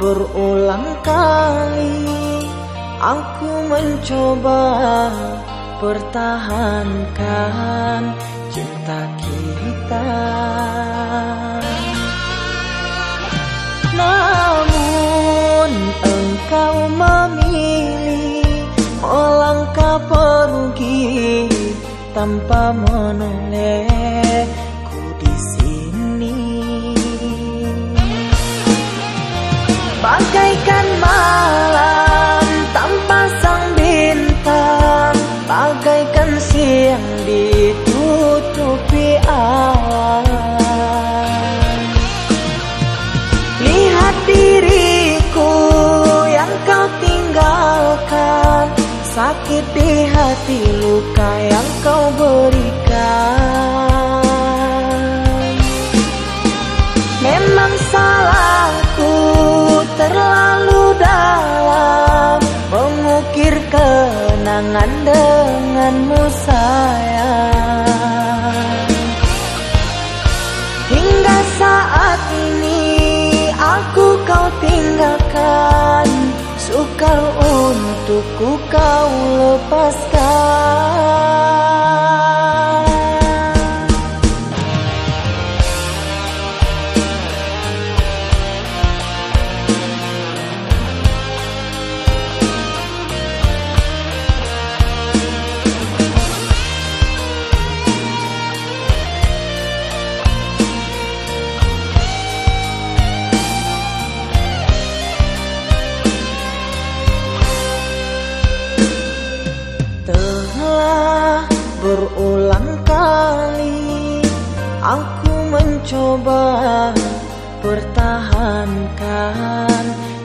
berulang kali aku mencoba pertahankan cinta kita. Namun engkau memilih melangkah pergi tanpa menolehku Bagaikan malam tanpa sang bintang Bagaikan siang ditutupi awan. Lihat diriku yang kau tinggalkan Sakit di hati luka yang kau berikan kenangan denganmu sayang. Hingga saat ini aku kau tinggalkan. Sukar untukku kau lepaskan berulang kali aku mencoba pertahankan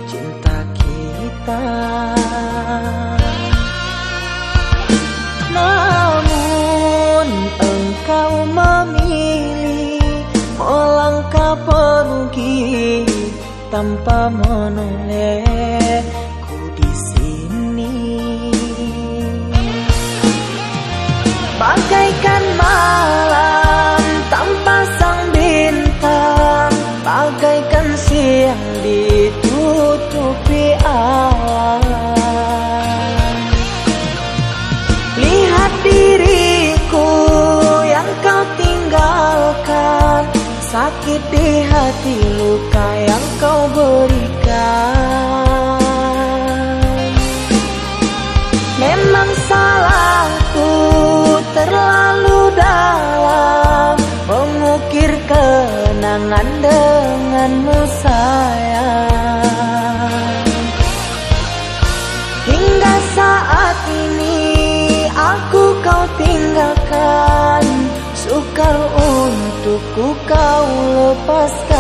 cinta kita. Namun engkau memilih melangkah pergi tanpa menolehku Di hati luka yang kau berikan. Memang salahku terlalu dalam Mengukir kenangan denganmu sayang. Hingga saat ini aku kau tinggalkan Sukar untukku kau lepaskan